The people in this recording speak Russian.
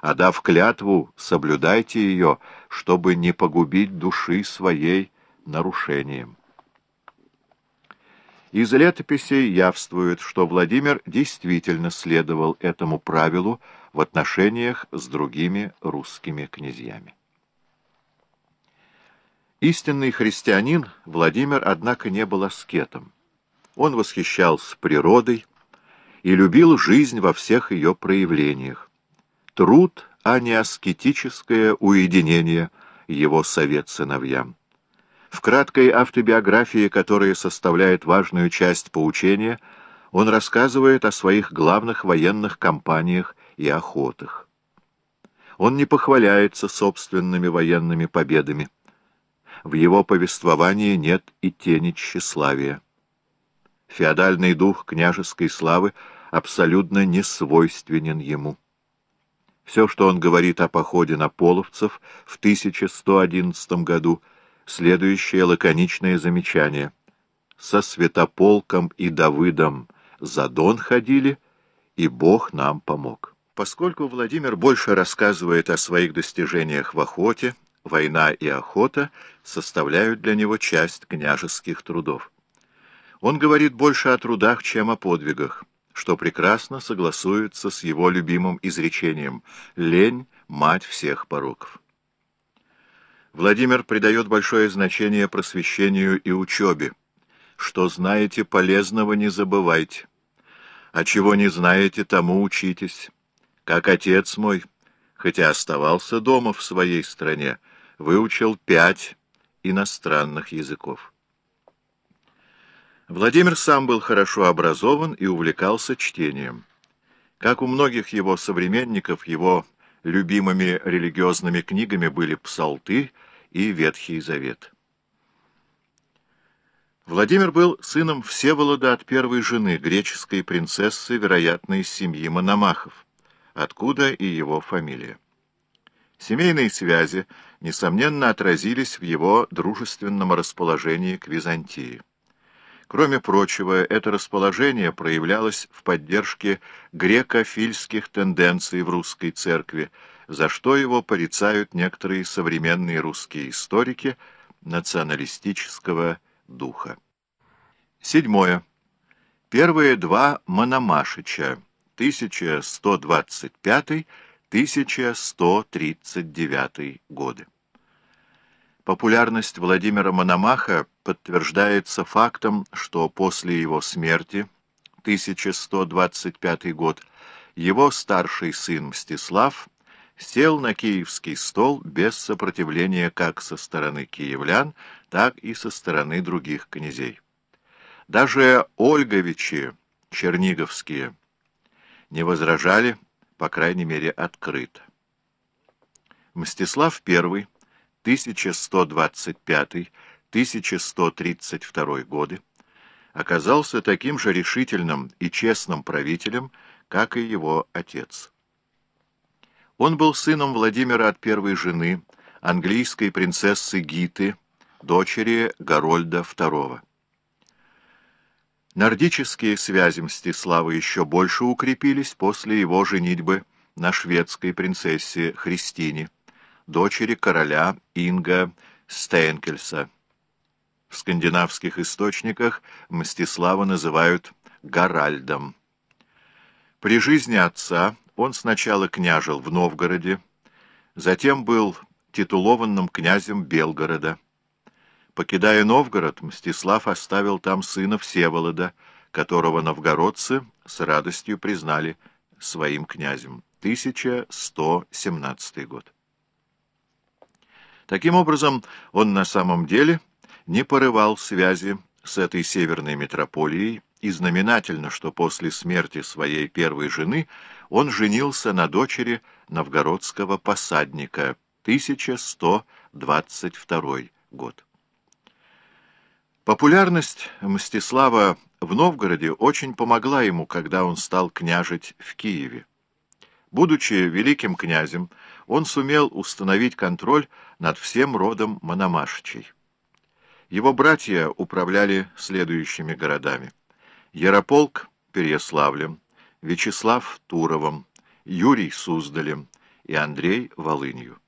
а дав клятву, соблюдайте ее, чтобы не погубить души своей нарушением. Из летописей явствует, что Владимир действительно следовал этому правилу в отношениях с другими русскими князьями. Истинный христианин Владимир, однако, не был аскетом. Он восхищался природой и любил жизнь во всех ее проявлениях. Труд, а не аскетическое уединение, его совет сыновьям. В краткой автобиографии, которая составляет важную часть поучения, он рассказывает о своих главных военных кампаниях и охотах. Он не похваляется собственными военными победами. В его повествовании нет и тени тщеславия. Феодальный дух княжеской славы абсолютно не свойственен ему. Все, что он говорит о походе на половцев в 1111 году – следующее лаконичное замечание. «Со Святополком и Давыдом за Дон ходили, и Бог нам помог». Поскольку Владимир больше рассказывает о своих достижениях в охоте, война и охота составляют для него часть княжеских трудов. Он говорит больше о трудах, чем о подвигах, что прекрасно согласуется с его любимым изречением «лень – мать всех пороков». Владимир придает большое значение просвещению и учебе. Что знаете полезного, не забывайте. А чего не знаете, тому учитесь. Как отец мой, хотя оставался дома в своей стране, выучил пять иностранных языков. Владимир сам был хорошо образован и увлекался чтением. Как у многих его современников, его любимыми религиозными книгами были «Псалты» и Ветхий Завет. Владимир был сыном Всеволода от первой жены, греческой принцессы, вероятно, из семьи Мономахов, откуда и его фамилия. Семейные связи, несомненно, отразились в его дружественном расположении к Византии. Кроме прочего, это расположение проявлялось в поддержке греко-фильских тенденций в русской церкви, за что его порицают некоторые современные русские историки националистического духа. Седьмое. Первые два Мономашича, 1125-1139 годы. Популярность Владимира Мономаха подтверждается фактом, что после его смерти, 1125 год, его старший сын Мстислав сел на киевский стол без сопротивления как со стороны киевлян, так и со стороны других князей. Даже Ольговичи, черниговские, не возражали, по крайней мере, открыто. Мстислав I 1125-1132 годы, оказался таким же решительным и честным правителем, как и его отец. Он был сыном Владимира от первой жены, английской принцессы Гиты, дочери Горольда II. Нордические связи Мстислава еще больше укрепились после его женитьбы на шведской принцессе Христине дочери короля Инга Стейнкельса. В скандинавских источниках Мстислава называют Гаральдом. При жизни отца он сначала княжил в Новгороде, затем был титулованным князем Белгорода. Покидая Новгород, Мстислав оставил там сына Всеволода, которого новгородцы с радостью признали своим князем. 1117 год. Таким образом, он на самом деле не порывал связи с этой северной метрополией, и знаменательно, что после смерти своей первой жены он женился на дочери новгородского посадника, 1122 год. Популярность Мстислава в Новгороде очень помогла ему, когда он стал княжить в Киеве. Будучи великим князем, он сумел установить контроль над всем родом Мономашичей. Его братья управляли следующими городами. Ярополк – Переяславлем, Вячеслав – Туровом, Юрий – Суздалем, и Андрей — Волынью.